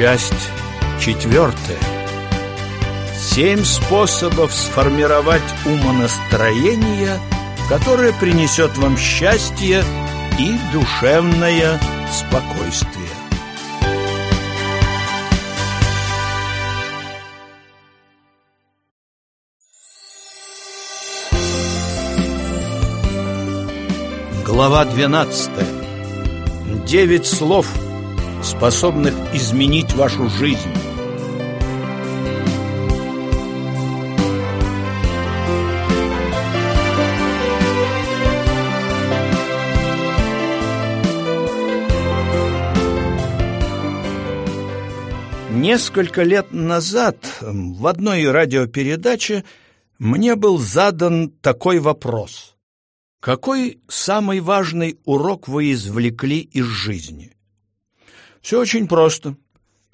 Часть четвертая. Семь способов сформировать умонастроение, которое принесет вам счастье и душевное спокойствие. Глава 12. Девять слов, способных изменить вашу жизнь. Несколько лет назад в одной радиопередаче мне был задан такой вопрос – какой самый важный урок вы извлекли из жизни? Все очень просто.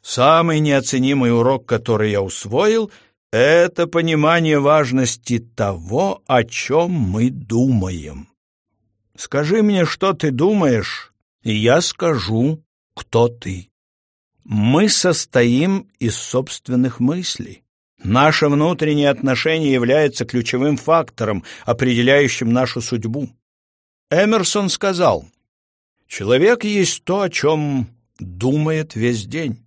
Самый неоценимый урок, который я усвоил, это понимание важности того, о чем мы думаем. Скажи мне, что ты думаешь, и я скажу, кто ты. Мы состоим из собственных мыслей. Наше внутреннее отношение является ключевым фактором, определяющим нашу судьбу. Эмерсон сказал, «Человек есть то, о чем думает весь день.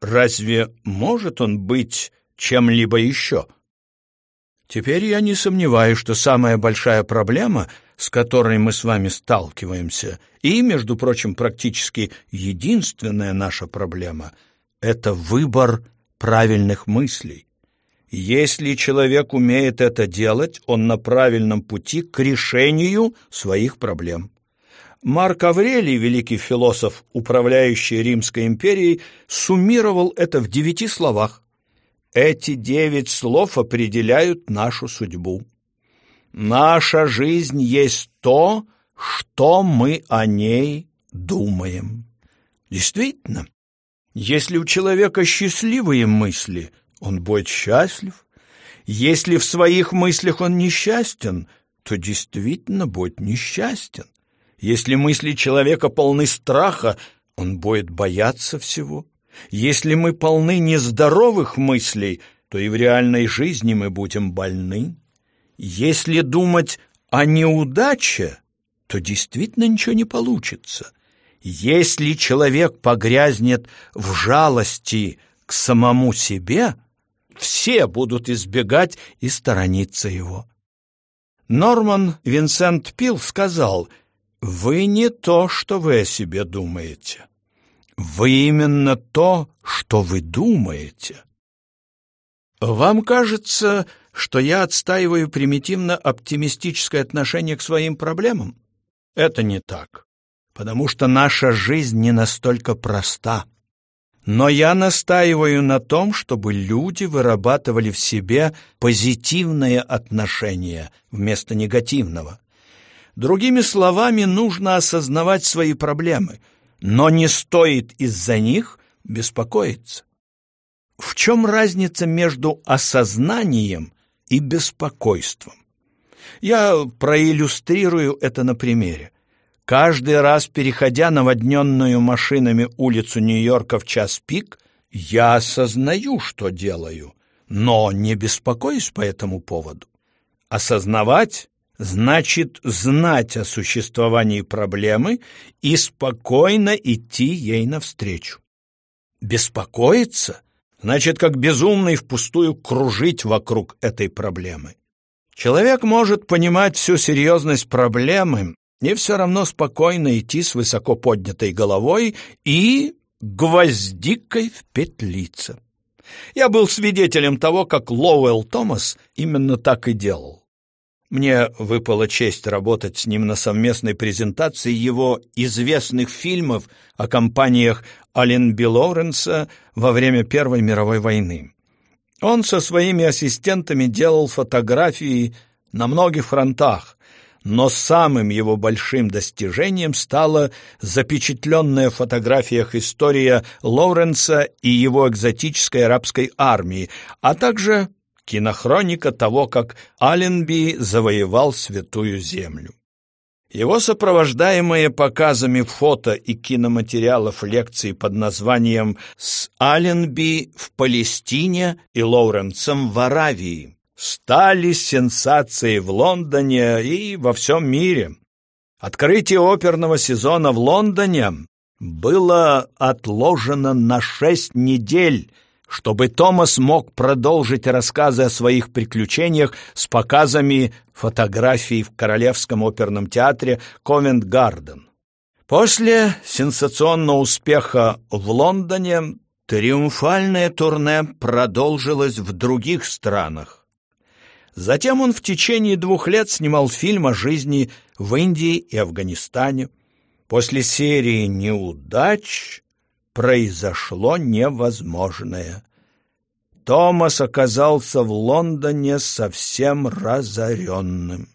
Разве может он быть чем-либо еще?» Теперь я не сомневаюсь, что самая большая проблема, с которой мы с вами сталкиваемся, и, между прочим, практически единственная наша проблема, это выбор правильных мыслей. Если человек умеет это делать, он на правильном пути к решению своих проблем. Марк Аврелий, великий философ, управляющий Римской империей, суммировал это в девяти словах. Эти девять слов определяют нашу судьбу. Наша жизнь есть то, что мы о ней думаем. Действительно, если у человека счастливые мысли – он будет счастлив. Если в своих мыслях он несчастен, то действительно будет несчастен. Если мысли человека полны страха, он будет бояться всего. Если мы полны нездоровых мыслей, то и в реальной жизни мы будем больны. Если думать о неудаче, то действительно ничего не получится. Если человек погрязнет в жалости к самому себе – все будут избегать и сторониться его. Норман Винсент Пил сказал, «Вы не то, что вы о себе думаете. Вы именно то, что вы думаете». Вам кажется, что я отстаиваю примитивно-оптимистическое отношение к своим проблемам? Это не так, потому что наша жизнь не настолько проста. Но я настаиваю на том, чтобы люди вырабатывали в себе позитивное отношение вместо негативного. Другими словами, нужно осознавать свои проблемы, но не стоит из-за них беспокоиться. В чем разница между осознанием и беспокойством? Я проиллюстрирую это на примере. Каждый раз, переходя наводненную машинами улицу Нью-Йорка в час пик, я осознаю, что делаю, но не беспокоюсь по этому поводу. Осознавать значит знать о существовании проблемы и спокойно идти ей навстречу. Беспокоиться значит как безумный впустую кружить вокруг этой проблемы. Человек может понимать всю серьезность проблемы и все равно спокойно идти с высоко поднятой головой и гвоздикой в петлице. Я был свидетелем того, как Лоуэлл Томас именно так и делал. Мне выпала честь работать с ним на совместной презентации его известных фильмов о компаниях Алленби Лоуренса во время Первой мировой войны. Он со своими ассистентами делал фотографии на многих фронтах, но самым его большим достижением стала запечатленная в фотографиях история Лоуренса и его экзотической арабской армии, а также кинохроника того, как Алленби завоевал Святую Землю. Его сопровождаемые показами фото и киноматериалов лекции под названием «С Алленби в Палестине и Лоуренсом в Аравии» стали сенсацией в Лондоне и во всем мире. Открытие оперного сезона в Лондоне было отложено на шесть недель, чтобы Томас мог продолжить рассказы о своих приключениях с показами фотографий в Королевском оперном театре Ковент-Гарден. После сенсационного успеха в Лондоне триумфальное турне продолжилось в других странах. Затем он в течение двух лет снимал фильм о жизни в Индии и Афганистане. После серии неудач произошло невозможное. Томас оказался в Лондоне совсем разоренным.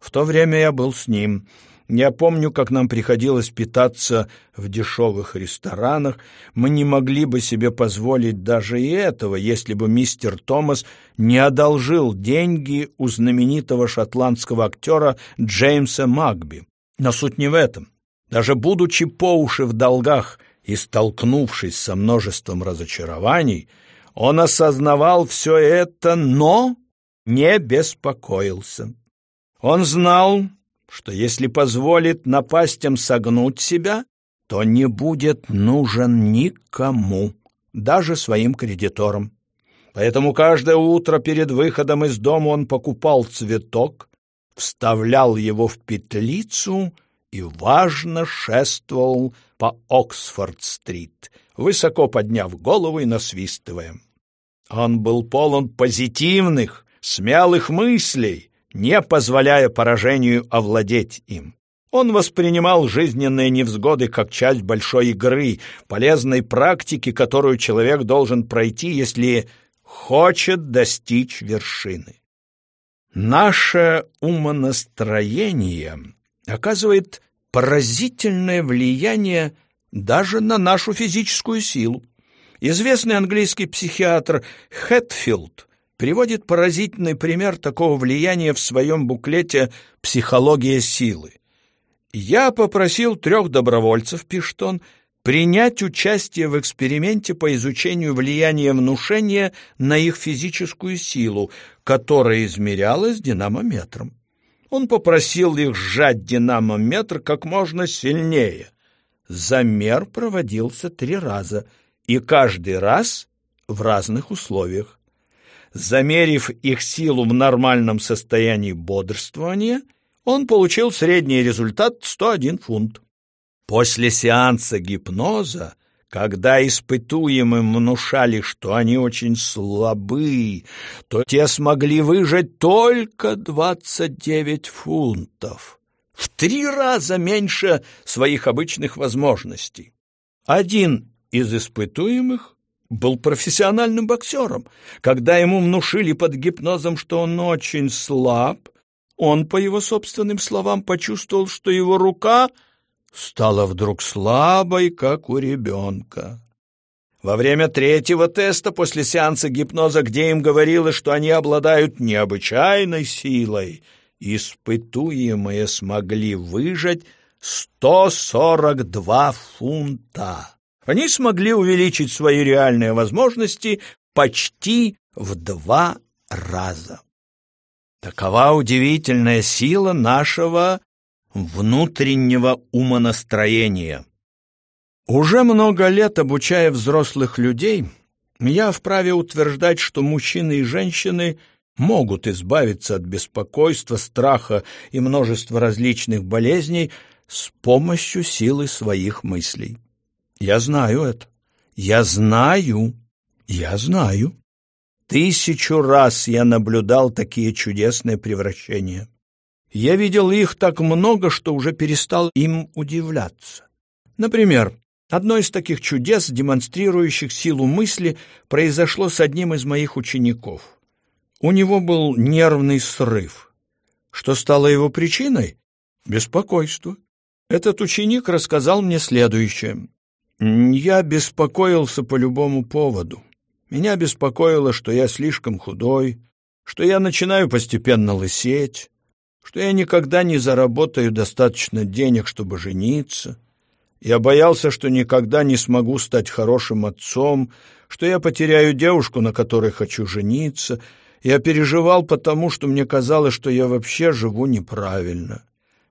В то время я был с ним. Я помню, как нам приходилось питаться в дешевых ресторанах. Мы не могли бы себе позволить даже и этого, если бы мистер Томас не одолжил деньги у знаменитого шотландского актера Джеймса Макби. Но суть не в этом. Даже будучи по уши в долгах и столкнувшись со множеством разочарований, он осознавал все это, но не беспокоился. Он знал, что если позволит напастям согнуть себя, то не будет нужен никому, даже своим кредиторам. Поэтому каждое утро перед выходом из дома он покупал цветок, вставлял его в петлицу и важно шествовал по Оксфорд-стрит, высоко подняв голову и насвистывая. Он был полон позитивных, смелых мыслей, не позволяя поражению овладеть им. Он воспринимал жизненные невзгоды как часть большой игры, полезной практики, которую человек должен пройти, если хочет достичь вершины. Наше умонастроение оказывает поразительное влияние даже на нашу физическую силу. Известный английский психиатр Хэтфилд приводит поразительный пример такого влияния в своем буклете «Психология силы». «Я попросил трех добровольцев, — пишет он, — принять участие в эксперименте по изучению влияния внушения на их физическую силу, которая измерялась динамометром он попросил их сжать динамометр как можно сильнее. Замер проводился три раза, и каждый раз в разных условиях. Замерив их силу в нормальном состоянии бодрствования, он получил средний результат 101 фунт. После сеанса гипноза когда испытуемым внушали, что они очень слабы, то те смогли выжать только двадцать девять фунтов, в три раза меньше своих обычных возможностей. Один из испытуемых был профессиональным боксером. Когда ему внушили под гипнозом, что он очень слаб, он, по его собственным словам, почувствовал, что его рука — стала вдруг слабой, как у ребенка. Во время третьего теста после сеанса гипноза, где им говорилось, что они обладают необычайной силой, испытуемые смогли выжать 142 фунта. Они смогли увеличить свои реальные возможности почти в два раза. Такова удивительная сила нашего внутреннего умонастроения. Уже много лет обучая взрослых людей, я вправе утверждать, что мужчины и женщины могут избавиться от беспокойства, страха и множества различных болезней с помощью силы своих мыслей. Я знаю это. Я знаю. Я знаю. Тысячу раз я наблюдал такие чудесные превращения. Я видел их так много, что уже перестал им удивляться. Например, одно из таких чудес, демонстрирующих силу мысли, произошло с одним из моих учеников. У него был нервный срыв. Что стало его причиной? Беспокойство. Этот ученик рассказал мне следующее. «Я беспокоился по любому поводу. Меня беспокоило, что я слишком худой, что я начинаю постепенно лысеть, что я никогда не заработаю достаточно денег, чтобы жениться. Я боялся, что никогда не смогу стать хорошим отцом, что я потеряю девушку, на которой хочу жениться. Я переживал потому, что мне казалось, что я вообще живу неправильно.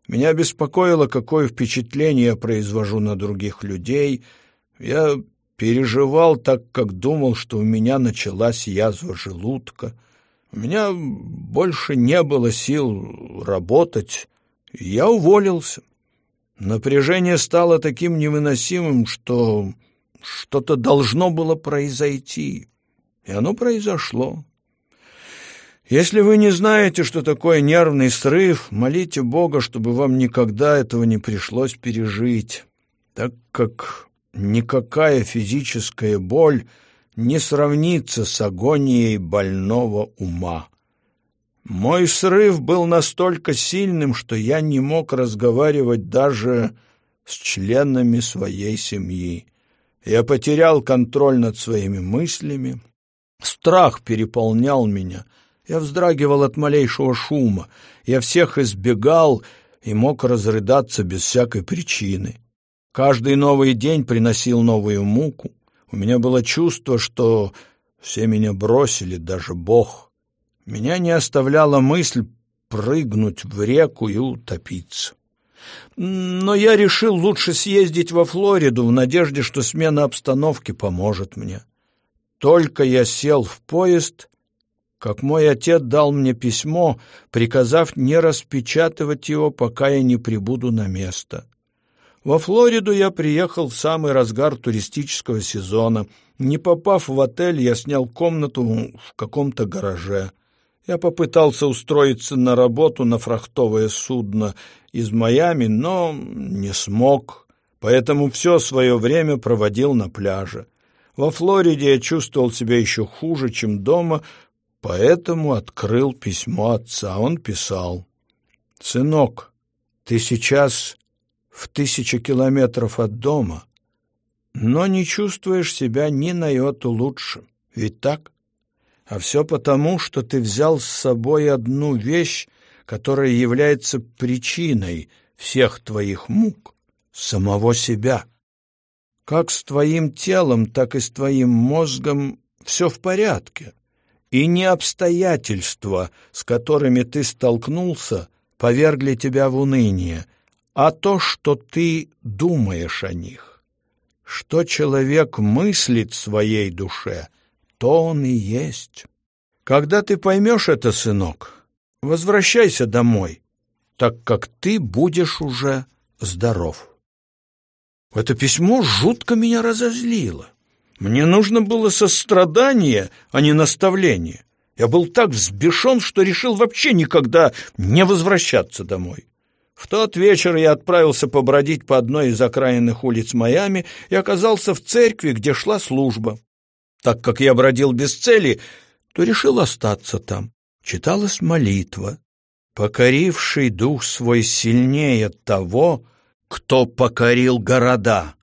Меня беспокоило, какое впечатление я произвожу на других людей. Я переживал так, как думал, что у меня началась язва желудка. У меня больше не было сил работать, я уволился. Напряжение стало таким невыносимым, что что-то должно было произойти, и оно произошло. Если вы не знаете, что такое нервный срыв, молите Бога, чтобы вам никогда этого не пришлось пережить, так как никакая физическая боль не сравнится с агонией больного ума. Мой срыв был настолько сильным, что я не мог разговаривать даже с членами своей семьи. Я потерял контроль над своими мыслями. Страх переполнял меня — я вздрагивал от малейшего шума. Я всех избегал и мог разрыдаться без всякой причины. Каждый новый день приносил новую муку. У меня было чувство, что все меня бросили, даже Бог. Меня не оставляла мысль прыгнуть в реку и утопиться. Но я решил лучше съездить во Флориду в надежде, что смена обстановки поможет мне. Только я сел в поезд, как мой отец дал мне письмо, приказав не распечатывать его, пока я не прибуду на место. Во Флориду я приехал в самый разгар туристического сезона. Не попав в отель, я снял комнату в каком-то гараже. Я попытался устроиться на работу на фрахтовое судно из Майами, но не смог, поэтому все свое время проводил на пляже. Во Флориде я чувствовал себя еще хуже, чем дома, Поэтому открыл письмо отца. Он писал, «Сынок, ты сейчас в тысячи километров от дома, но не чувствуешь себя ни на йоту лучше. Ведь так? А все потому, что ты взял с собой одну вещь, которая является причиной всех твоих мук, самого себя. Как с твоим телом, так и с твоим мозгом все в порядке. И не обстоятельства, с которыми ты столкнулся, повергли тебя в уныние, а то, что ты думаешь о них. Что человек мыслит своей душе, то он и есть. Когда ты поймешь это, сынок, возвращайся домой, так как ты будешь уже здоров. Это письмо жутко меня разозлило. Мне нужно было сострадание, а не наставление. Я был так взбешен, что решил вообще никогда не возвращаться домой. В тот вечер я отправился побродить по одной из окраинных улиц Майами и оказался в церкви, где шла служба. Так как я бродил без цели, то решил остаться там. Читалась молитва. «Покоривший дух свой сильнее того, кто покорил города»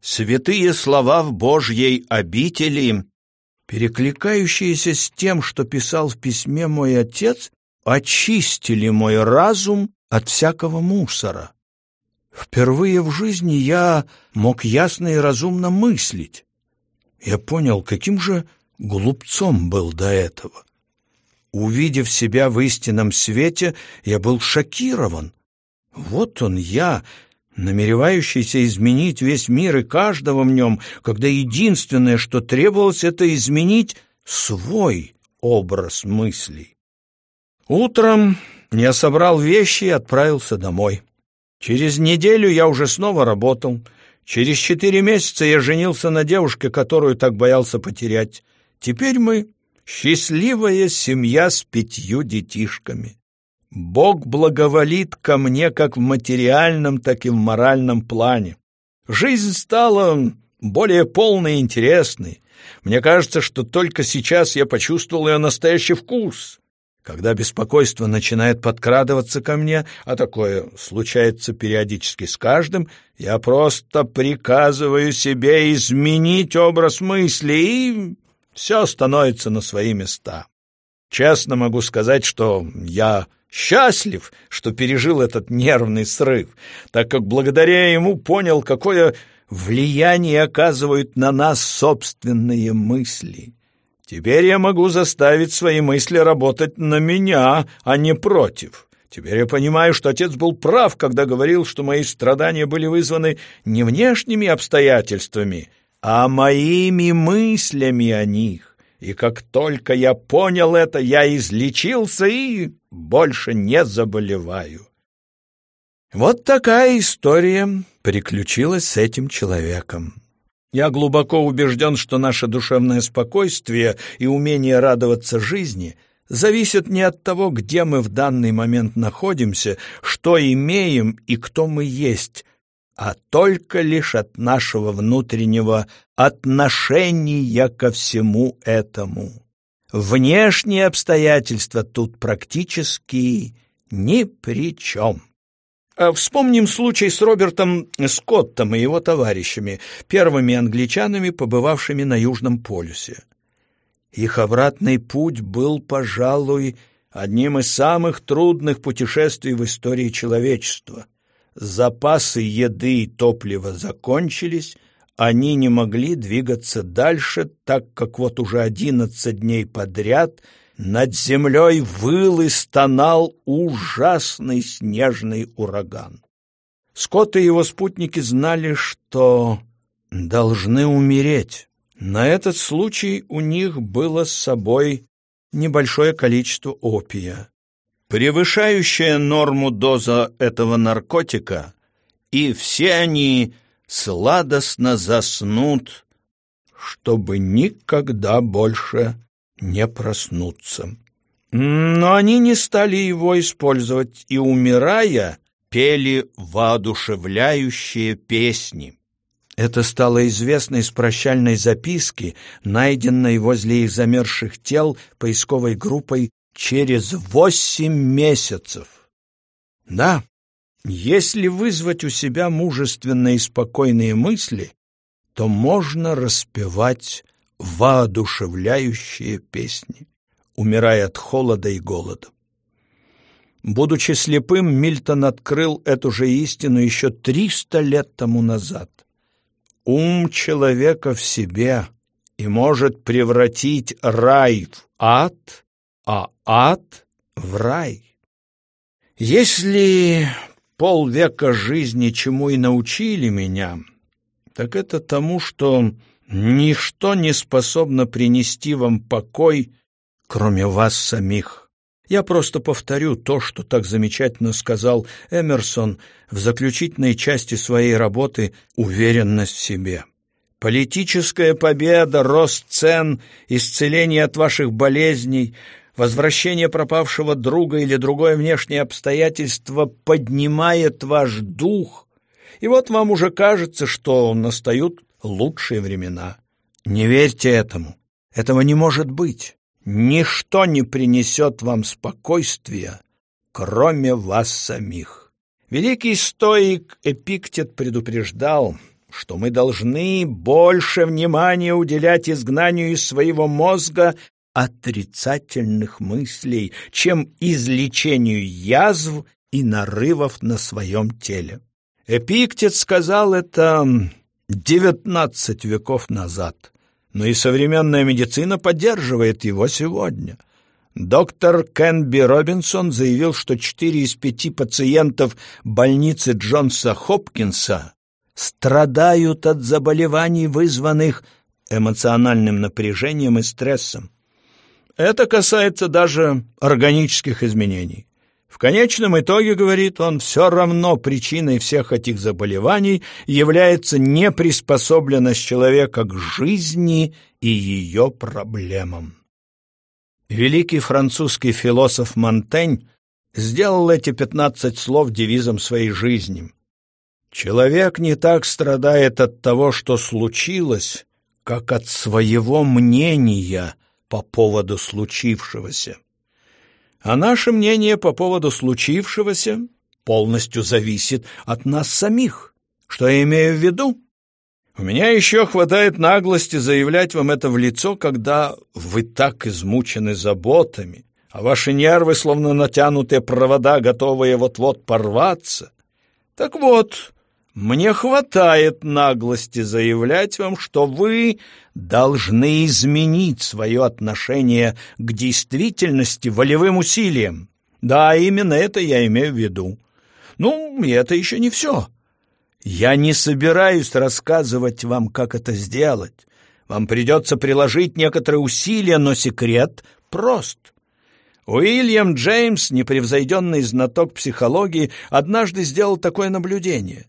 святые слова в Божьей обители, перекликающиеся с тем, что писал в письме мой отец, очистили мой разум от всякого мусора. Впервые в жизни я мог ясно и разумно мыслить. Я понял, каким же глупцом был до этого. Увидев себя в истинном свете, я был шокирован. Вот он я, намеревающийся изменить весь мир и каждого в нем, когда единственное, что требовалось, это изменить свой образ мыслей. Утром я собрал вещи и отправился домой. Через неделю я уже снова работал. Через четыре месяца я женился на девушке, которую так боялся потерять. Теперь мы счастливая семья с пятью детишками. Бог благоволит ко мне как в материальном, так и в моральном плане. Жизнь стала более полной и интересной. Мне кажется, что только сейчас я почувствовал ее настоящий вкус. Когда беспокойство начинает подкрадываться ко мне, а такое случается периодически с каждым, я просто приказываю себе изменить образ мысли, и все становится на свои места. Честно могу сказать, что я Счастлив, что пережил этот нервный срыв, так как благодаря ему понял, какое влияние оказывают на нас собственные мысли. Теперь я могу заставить свои мысли работать на меня, а не против. Теперь я понимаю, что отец был прав, когда говорил, что мои страдания были вызваны не внешними обстоятельствами, а моими мыслями о них. И как только я понял это, я излечился и больше не заболеваю. Вот такая история приключилась с этим человеком. Я глубоко убежден, что наше душевное спокойствие и умение радоваться жизни зависят не от того, где мы в данный момент находимся, что имеем и кто мы есть, а только лишь от нашего внутреннего отношения ко всему этому. Внешние обстоятельства тут практически ни при чем. А вспомним случай с Робертом Скоттом и его товарищами, первыми англичанами, побывавшими на Южном полюсе. Их обратный путь был, пожалуй, одним из самых трудных путешествий в истории человечества. Запасы еды и топлива закончились, они не могли двигаться дальше, так как вот уже одиннадцать дней подряд над землей выл и стонал ужасный снежный ураган. Скотт и его спутники знали, что должны умереть. На этот случай у них было с собой небольшое количество опия. Превышающая норму доза этого наркотика, и все они сладостно заснут, чтобы никогда больше не проснуться. Но они не стали его использовать и, умирая, пели воодушевляющие песни. Это стало известно из прощальной записки, найденной возле их замерзших тел поисковой группой через восемь месяцев. Да, если вызвать у себя мужественные и спокойные мысли, то можно распевать воодушевляющие песни, умирая от холода и голода. Будучи слепым, Мильтон открыл эту же истину еще триста лет тому назад. Ум человека в себе и может превратить рай в ад, а ад в рай. Если полвека жизни чему и научили меня, так это тому, что ничто не способно принести вам покой, кроме вас самих. Я просто повторю то, что так замечательно сказал Эмерсон в заключительной части своей работы «Уверенность в себе». Политическая победа, рост цен, исцеление от ваших болезней, возвращение пропавшего друга или другое внешнее обстоятельство поднимает ваш дух, и вот вам уже кажется, что настают лучшие времена. Не верьте этому. Этого не может быть. Ничто не принесет вам спокойствия, кроме вас самих. Великий стоик Эпиктет предупреждал, что мы должны больше внимания уделять изгнанию из своего мозга отрицательных мыслей, чем излечению язв и нарывов на своем теле. Эпиктет сказал это девятнадцать веков назад, но и современная медицина поддерживает его сегодня. Доктор Кенби Робинсон заявил, что четыре из пяти пациентов больницы Джонса Хопкинса страдают от заболеваний, вызванных эмоциональным напряжением и стрессом. Это касается даже органических изменений. В конечном итоге, говорит он, все равно причиной всех этих заболеваний является неприспособленность человека к жизни и ее проблемам. Великий французский философ Монтень сделал эти пятнадцать слов девизом своей жизни. Человек не так страдает от того, что случилось, как от своего мнения по поводу случившегося. А наше мнение по поводу случившегося полностью зависит от нас самих. Что я имею в виду? У меня еще хватает наглости заявлять вам это в лицо, когда вы так измучены заботами, а ваши нервы, словно натянутые провода, готовые вот-вот порваться. Так вот, мне хватает наглости заявлять вам, что вы должны изменить свое отношение к действительности волевым усилием. Да, именно это я имею в виду. Ну, и это еще не все. Я не собираюсь рассказывать вам, как это сделать. Вам придется приложить некоторые усилия, но секрет прост. Уильям Джеймс, непревзойденный знаток психологии, однажды сделал такое наблюдение.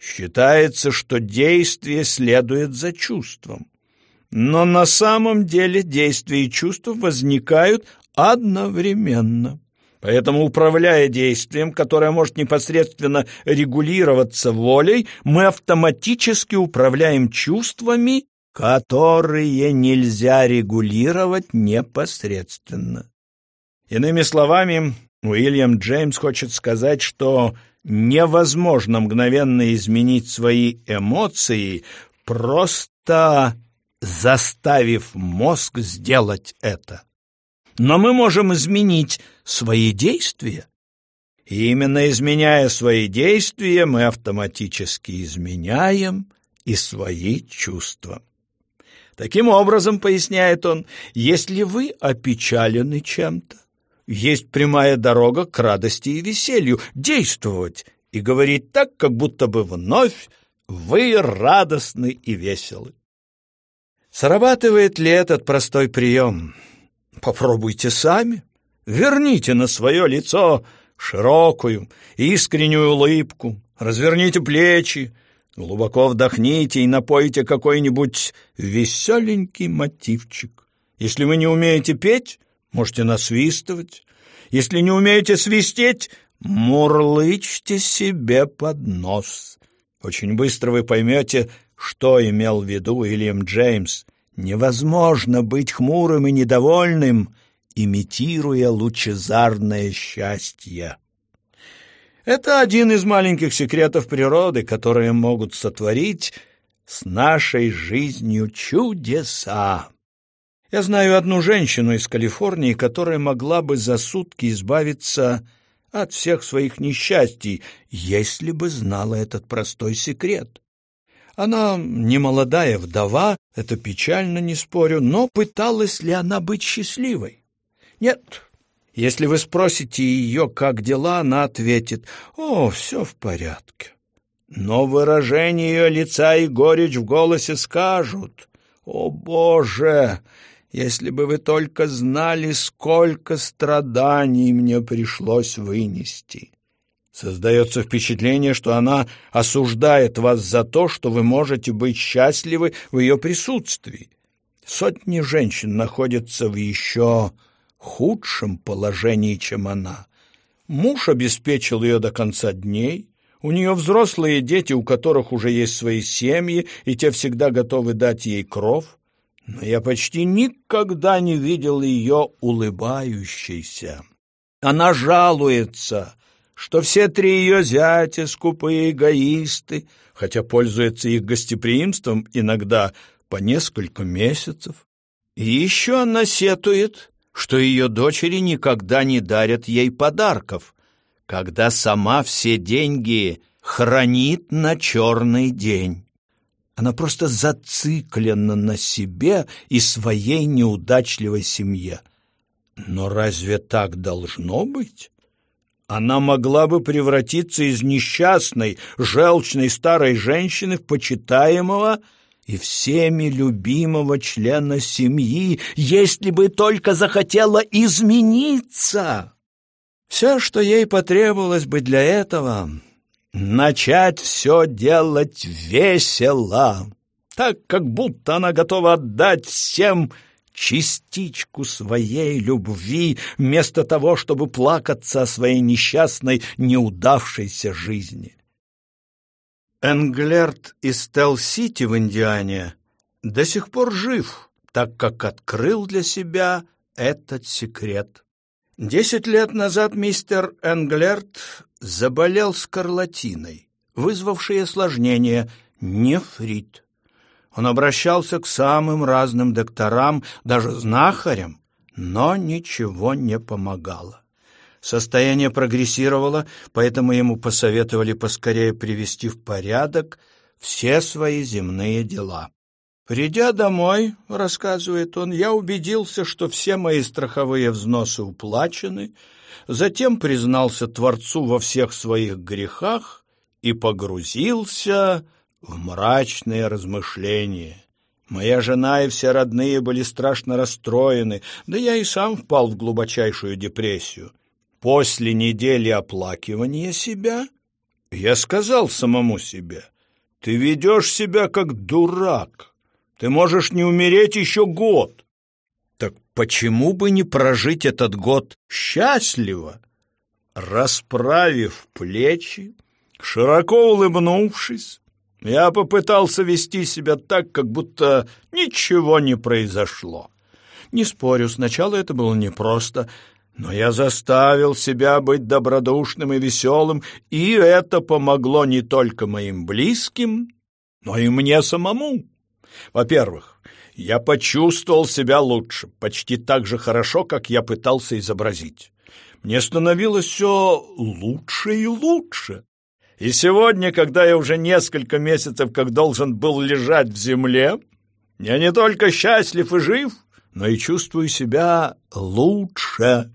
Считается, что действие следует за чувством. Но на самом деле действия и чувства возникают одновременно. Поэтому, управляя действием, которое может непосредственно регулироваться волей, мы автоматически управляем чувствами, которые нельзя регулировать непосредственно. Иными словами, Уильям Джеймс хочет сказать, что невозможно мгновенно изменить свои эмоции, просто заставив мозг сделать это. Но мы можем изменить свои действия. И именно изменяя свои действия, мы автоматически изменяем и свои чувства. Таким образом, поясняет он, если вы опечалены чем-то, есть прямая дорога к радости и веселью, действовать и говорить так, как будто бы вновь вы радостны и веселы. Срабатывает ли этот простой прием? Попробуйте сами. Верните на свое лицо широкую, искреннюю улыбку, разверните плечи, глубоко вдохните и напойте какой-нибудь веселенький мотивчик. Если вы не умеете петь, можете насвистывать. Если не умеете свистеть, мурлычьте себе под нос. Очень быстро вы поймете, что имел в виду Уильям Джеймс — Невозможно быть хмурым и недовольным, имитируя лучезарное счастье. Это один из маленьких секретов природы, которые могут сотворить с нашей жизнью чудеса. Я знаю одну женщину из Калифорнии, которая могла бы за сутки избавиться от всех своих несчастий, если бы знала этот простой секрет. Она не молодая вдова, это печально, не спорю, но пыталась ли она быть счастливой? Нет. Если вы спросите ее, как дела, она ответит, «О, все в порядке». Но выражение ее лица и горечь в голосе скажут, «О, Боже, если бы вы только знали, сколько страданий мне пришлось вынести». Создается впечатление, что она осуждает вас за то, что вы можете быть счастливы в ее присутствии. Сотни женщин находятся в еще худшем положении, чем она. Муж обеспечил ее до конца дней, у нее взрослые дети, у которых уже есть свои семьи, и те всегда готовы дать ей кров. Но я почти никогда не видел ее улыбающейся. Она жалуется, что все три ее зятя скупые эгоисты, хотя пользуются их гостеприимством иногда по несколько месяцев. И еще она сетует, что ее дочери никогда не дарят ей подарков, когда сама все деньги хранит на черный день. Она просто зациклена на себе и своей неудачливой семье. Но разве так должно быть? она могла бы превратиться из несчастной, желчной старой женщины в почитаемого и всеми любимого члена семьи, если бы только захотела измениться. Все, что ей потребовалось бы для этого, начать все делать весело, так, как будто она готова отдать всем частичку своей любви, вместо того, чтобы плакаться о своей несчастной, неудавшейся жизни. Энглерт из Телл-Сити в Индиане до сих пор жив, так как открыл для себя этот секрет. Десять лет назад мистер Энглерт заболел скарлатиной, вызвавшей осложнение нефрит. Он обращался к самым разным докторам, даже знахарям, Но ничего не помогало. Состояние прогрессировало, поэтому ему посоветовали поскорее привести в порядок все свои земные дела. «Придя домой, — рассказывает он, — я убедился, что все мои страховые взносы уплачены, затем признался Творцу во всех своих грехах и погрузился в мрачные размышления. Моя жена и все родные были страшно расстроены, да я и сам впал в глубочайшую депрессию. После недели оплакивания себя я сказал самому себе, «Ты ведешь себя как дурак, ты можешь не умереть еще год». Так почему бы не прожить этот год счастливо? Расправив плечи, широко улыбнувшись, я попытался вести себя так, как будто ничего не произошло. Не спорю, сначала это было непросто, но я заставил себя быть добродушным и веселым, и это помогло не только моим близким, но и мне самому. Во-первых, я почувствовал себя лучше, почти так же хорошо, как я пытался изобразить. Мне становилось все лучше и лучше. И сегодня, когда я уже несколько месяцев как должен был лежать в земле, я не только счастлив и жив, но и чувствую себя лучше.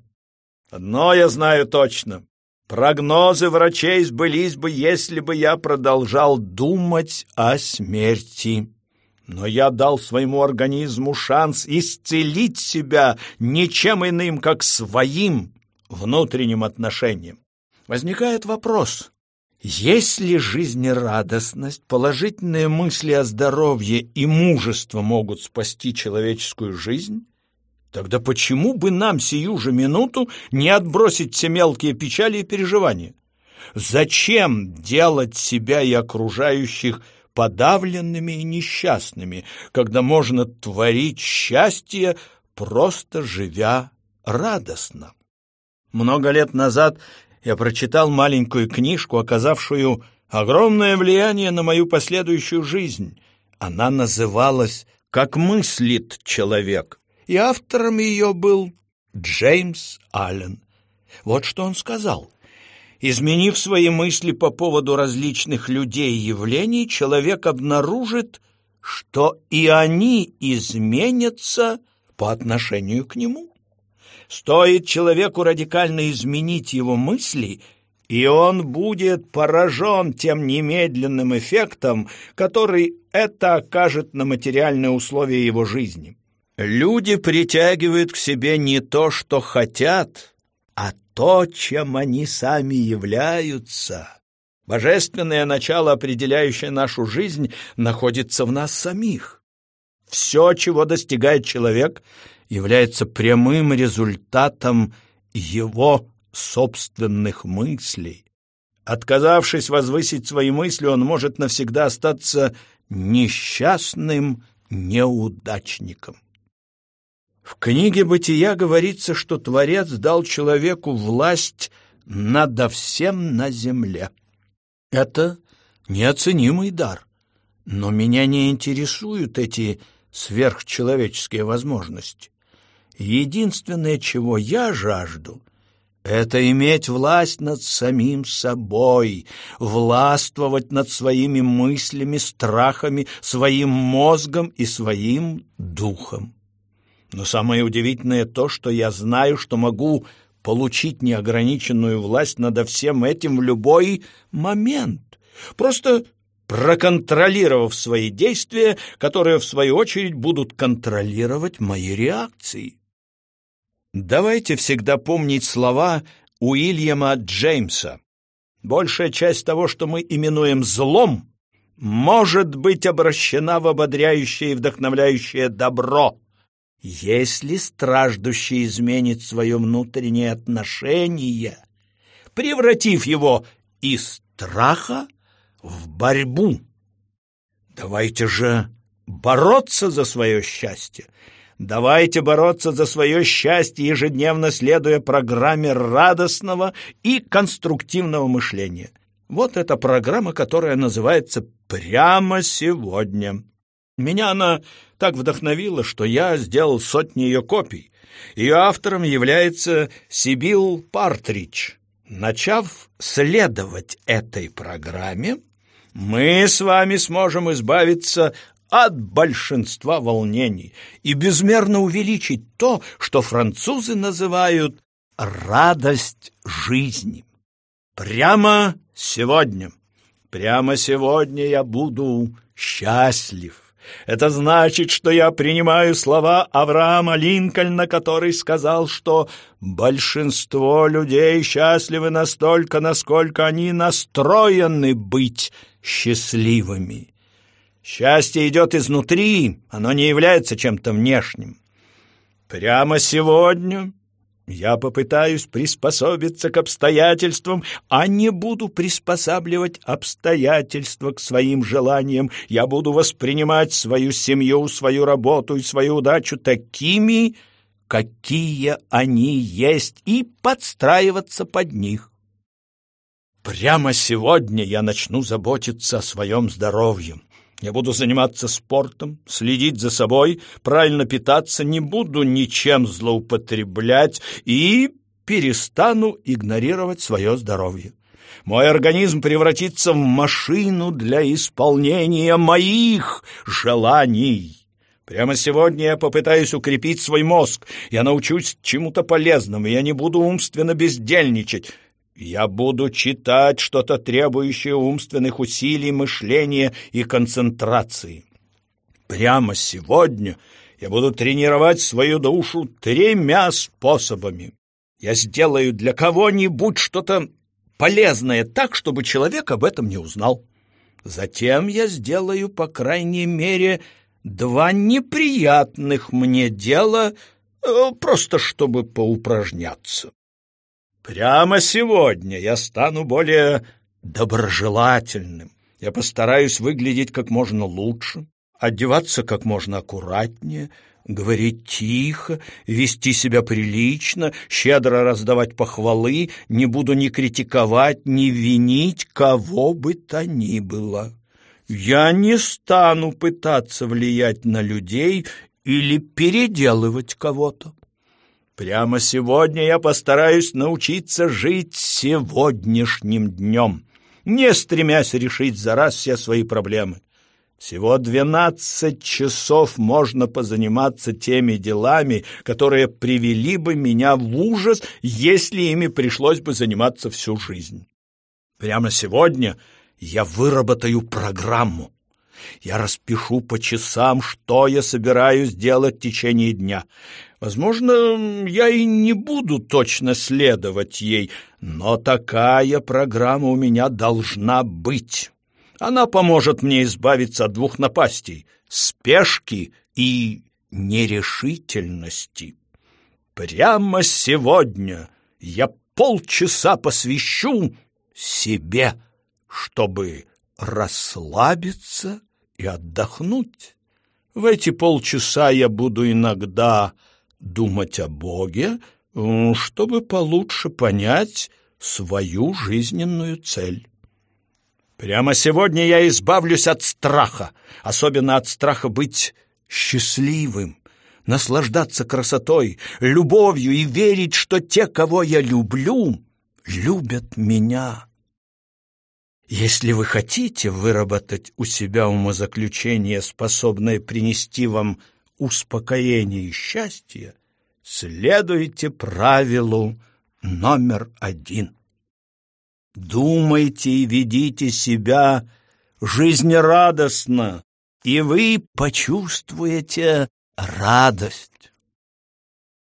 Одно я знаю точно. Прогнозы врачей сбылись бы, если бы я продолжал думать о смерти. Но я дал своему организму шанс исцелить себя ничем иным, как своим внутренним отношением. Возникает вопрос, если жизнерадостность, положительные мысли о здоровье и мужество могут спасти человеческую жизнь, Тогда почему бы нам сию же минуту не отбросить все мелкие печали и переживания? Зачем делать себя и окружающих подавленными и несчастными, когда можно творить счастье, просто живя радостно? Много лет назад я прочитал маленькую книжку, оказавшую огромное влияние на мою последующую жизнь. Она называлась «Как мыслит человек» и автором ее был Джеймс Аллен. Вот что он сказал. Изменив свои мысли по поводу различных людей и явлений, человек обнаружит, что и они изменятся по отношению к нему. Стоит человеку радикально изменить его мысли, и он будет поражен тем немедленным эффектом, который это окажет на материальные условия его жизни. Люди притягивают к себе не то, что хотят, а то, чем они сами являются. Божественное начало, определяющее нашу жизнь, находится в нас самих. Все, чего достигает человек, является прямым результатом его собственных мыслей. Отказавшись возвысить свои мысли, он может навсегда остаться несчастным неудачником. В книге «Бытия» говорится, что Творец дал человеку власть надо всем на земле. Это неоценимый дар, но меня не интересуют эти сверхчеловеческие возможности. Единственное, чего я жажду, это иметь власть над самим собой, властвовать над своими мыслями, страхами, своим мозгом и своим духом. Но самое удивительное то, что я знаю, что могу получить неограниченную власть над всем этим в любой момент. Просто проконтролировав свои действия, которые, в свою очередь, будут контролировать мои реакции. Давайте всегда помнить слова Уильяма Джеймса. Большая часть того, что мы именуем злом, может быть обращена в ободряющее и вдохновляющее добро, если страждущий изменит свое внутреннее отношение, превратив его из страха в борьбу. Давайте же бороться за свое счастье. Давайте бороться за свое счастье, ежедневно следуя программе радостного и конструктивного мышления. Вот эта программа, которая называется «Прямо сегодня». Меня она так вдохновила, что я сделал сотни ее копий. Ее автором является Сибил Партридж. Начав следовать этой программе, мы с вами сможем избавиться от большинства волнений и безмерно увеличить то, что французы называют радость жизни. Прямо сегодня, прямо сегодня я буду счастлив. Это значит, что я принимаю слова Авраама Линкольна, который сказал, что большинство людей счастливы настолько, насколько они настроены быть счастливыми. Счастье идет изнутри, оно не является чем-то внешним. Прямо сегодня я попытаюсь приспособиться к обстоятельствам, а не буду приспосабливать обстоятельства к своим желаниям. Я буду воспринимать свою семью, свою работу и свою удачу такими, какие они есть, и подстраиваться под них. Прямо сегодня я начну заботиться о своем здоровье. Я буду заниматься спортом, следить за собой, правильно питаться, не буду ничем злоупотреблять и перестану игнорировать свое здоровье. Мой организм превратится в машину для исполнения моих желаний. Прямо сегодня я попытаюсь укрепить свой мозг. Я научусь чему-то полезному, я не буду умственно бездельничать. Я буду читать что-то требующее умственных усилий, мышления и концентрации. Прямо сегодня я буду тренировать свою душу тремя способами. Я сделаю для кого-нибудь что-то полезное так, чтобы человек об этом не узнал. Затем я сделаю, по крайней мере, два неприятных мне дела, э, просто чтобы поупражняться. Прямо сегодня я стану более доброжелательным. Я постараюсь выглядеть как можно лучше, одеваться как можно аккуратнее, говорить тихо, вести себя прилично, щедро раздавать похвалы, не буду ни критиковать, ни винить кого бы то ни было. Я не стану пытаться влиять на людей или переделывать кого-то. Прямо сегодня я постараюсь научиться жить сегодняшним днем, не стремясь решить за раз все свои проблемы. Всего двенадцать часов можно позаниматься теми делами, которые привели бы меня в ужас, если ими пришлось бы заниматься всю жизнь. Прямо сегодня я выработаю программу. Я распишу по часам, что я собираюсь делать в течение дня. Возможно, я и не буду точно следовать ей, но такая программа у меня должна быть. Она поможет мне избавиться от двух напастей — спешки и нерешительности. Прямо сегодня я полчаса посвящу себе, чтобы расслабиться и отдохнуть. В эти полчаса я буду иногда думать о Боге, чтобы получше понять свою жизненную цель. Прямо сегодня я избавлюсь от страха, особенно от страха быть счастливым, наслаждаться красотой, любовью и верить, что те, кого я люблю, любят меня. Если вы хотите выработать у себя умозаключение, способное принести вам успокоение и счастье, следуйте правилу номер один. Думайте и ведите себя жизнерадостно, и вы почувствуете радость.